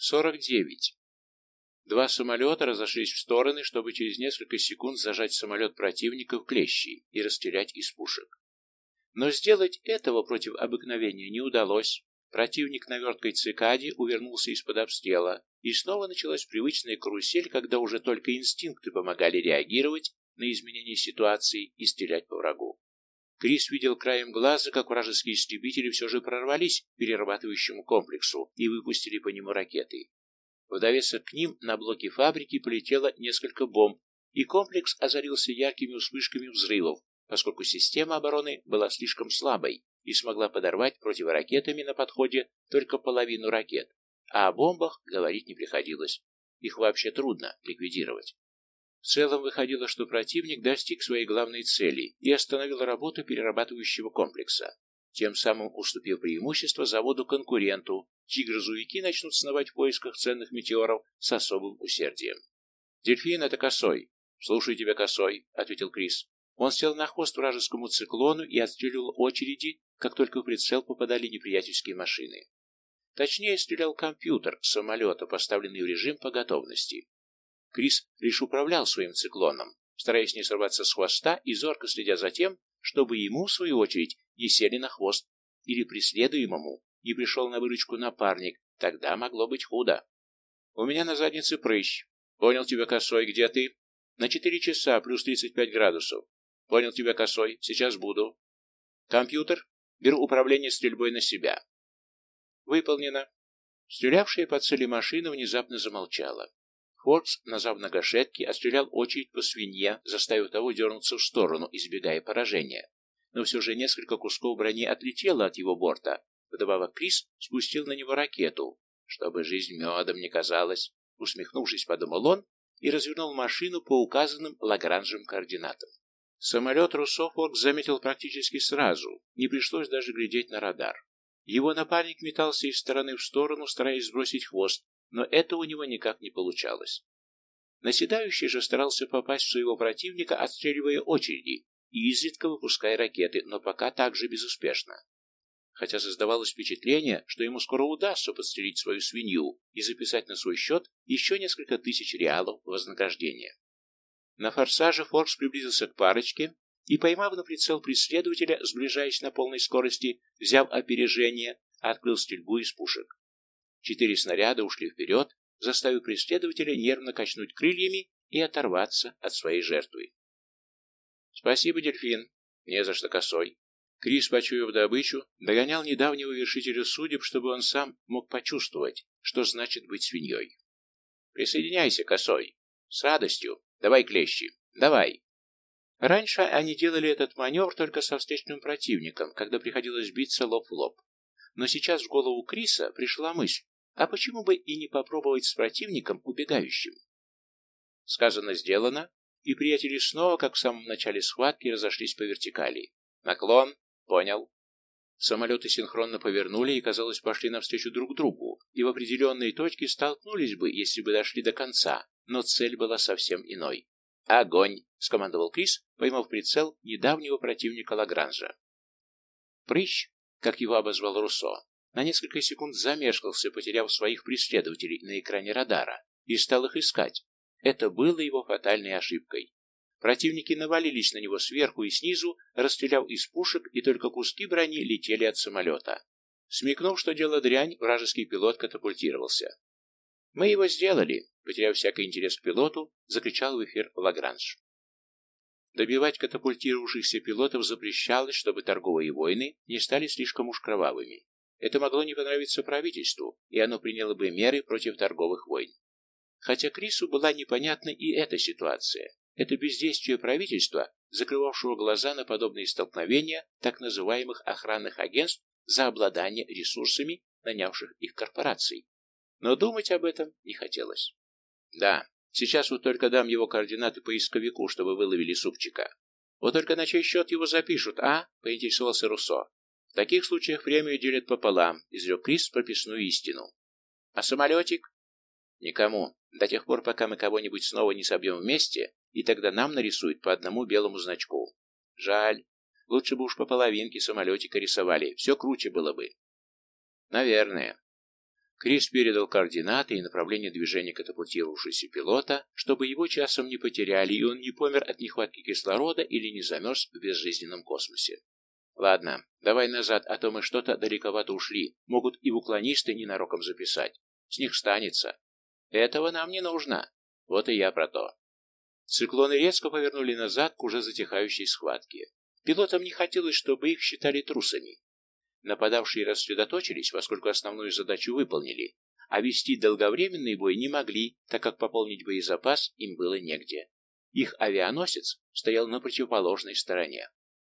49. Два самолета разошлись в стороны, чтобы через несколько секунд зажать самолет противника в клещи и расстрелять из пушек. Но сделать этого против обыкновения не удалось. Противник на верткой цикаде увернулся из-под обстрела, и снова началась привычная карусель, когда уже только инстинкты помогали реагировать на изменение ситуации и стрелять по врагу. Крис видел краем глаза, как вражеские истребители все же прорвались к перерабатывающему комплексу и выпустили по нему ракеты. В довесок к ним на блоке фабрики полетело несколько бомб, и комплекс озарился яркими вспышками взрывов, поскольку система обороны была слишком слабой и смогла подорвать противоракетами на подходе только половину ракет, а о бомбах говорить не приходилось. Их вообще трудно ликвидировать. В целом выходило, что противник достиг своей главной цели и остановил работу перерабатывающего комплекса, тем самым уступив преимущество заводу-конкуренту, чьи грузовики начнут сновать в поисках ценных метеоров с особым усердием. «Дельфин — это косой». «Слушаю тебя, косой», — ответил Крис. Он сел на хвост вражескому циклону и отстреливал очереди, как только в прицел попадали неприятельские машины. Точнее, стрелял компьютер самолета, поставленный в режим по готовности. Крис лишь управлял своим циклоном, стараясь не сорваться с хвоста и зорко следя за тем, чтобы ему, в свою очередь, не сели на хвост, или преследуемому не пришел на выручку напарник, тогда могло быть худо. «У меня на заднице прыщ. Понял тебя, косой, где ты?» «На четыре часа, плюс тридцать пять градусов. Понял тебя, косой. Сейчас буду. Компьютер. Беру управление стрельбой на себя. Выполнено. Стрелявшая по цели машина внезапно замолчала. Фордс, назав на гашетки, отстрелял очередь по свинье, заставив того дернуться в сторону, избегая поражения. Но все же несколько кусков брони отлетело от его борта. Вдобавок Крис спустил на него ракету, чтобы жизнь медом не казалась. Усмехнувшись, подумал он и развернул машину по указанным Лагранжем координатам. Самолет Руссофорк заметил практически сразу, не пришлось даже глядеть на радар. Его напарник метался из стороны в сторону, стараясь сбросить хвост, но это у него никак не получалось. Наседающий же старался попасть в своего противника, отстреливая очереди и изредка выпуская ракеты, но пока также безуспешно. Хотя создавалось впечатление, что ему скоро удастся подстрелить свою свинью и записать на свой счет еще несколько тысяч реалов вознаграждения. На форсаже Форкс приблизился к парочке и, поймав на прицел преследователя, сближаясь на полной скорости, взяв опережение, открыл стрельбу из пушек. Четыре снаряда ушли вперед, заставив преследователя нервно качнуть крыльями и оторваться от своей жертвы. «Спасибо, дельфин. Не за что, косой». Крис, почуяв добычу, догонял недавнего вершителя судеб, чтобы он сам мог почувствовать, что значит быть свиньей. «Присоединяйся, косой. С радостью. Давай клещи. Давай». Раньше они делали этот маневр только со встречным противником, когда приходилось биться лоб в лоб. Но сейчас в голову Криса пришла мысль, а почему бы и не попробовать с противником убегающим? Сказано, сделано, и приятели снова, как в самом начале схватки, разошлись по вертикали. Наклон, понял. Самолеты синхронно повернули и, казалось, пошли навстречу друг другу, и в определенной точке столкнулись бы, если бы дошли до конца, но цель была совсем иной. «Огонь!» — скомандовал Крис, поймав прицел недавнего противника Лагранжа. Прыщ как его обозвал Руссо, на несколько секунд замешкался, потеряв своих преследователей на экране радара, и стал их искать. Это было его фатальной ошибкой. Противники навалились на него сверху и снизу, расстреляв из пушек, и только куски брони летели от самолета. Смекнув, что дело дрянь, вражеский пилот катапультировался. «Мы его сделали!» — потеряв всякий интерес к пилоту, закричал в эфир Лагранж. Добивать катапультировавшихся пилотов запрещалось, чтобы торговые войны не стали слишком уж кровавыми. Это могло не понравиться правительству, и оно приняло бы меры против торговых войн. Хотя Крису была непонятна и эта ситуация. Это бездействие правительства, закрывавшего глаза на подобные столкновения так называемых охранных агентств за обладание ресурсами, нанявших их корпораций. Но думать об этом не хотелось. Да, Сейчас вот только дам его координаты поисковику, чтобы выловили супчика. Вот только на чей счет его запишут, а? — поинтересовался Руссо. В таких случаях премию делят пополам, изрек Крис прописную истину. А самолетик? Никому. До тех пор, пока мы кого-нибудь снова не собьем вместе, и тогда нам нарисуют по одному белому значку. Жаль. Лучше бы уж по половинке самолетика рисовали, все круче было бы. Наверное. Крис передал координаты и направление движения катапультировавшегося пилота, чтобы его часом не потеряли, и он не помер от нехватки кислорода или не замерз в безжизненном космосе. Ладно, давай назад, а то мы что-то далековато ушли. Могут и уклонисты ненароком записать. С них станется. Этого нам не нужно. Вот и я про то. Циклоны резко повернули назад к уже затихающей схватке. Пилотам не хотелось, чтобы их считали трусами. Нападавшие рассредоточились, поскольку основную задачу выполнили, а вести долговременный бой не могли, так как пополнить боезапас им было негде. Их авианосец стоял на противоположной стороне.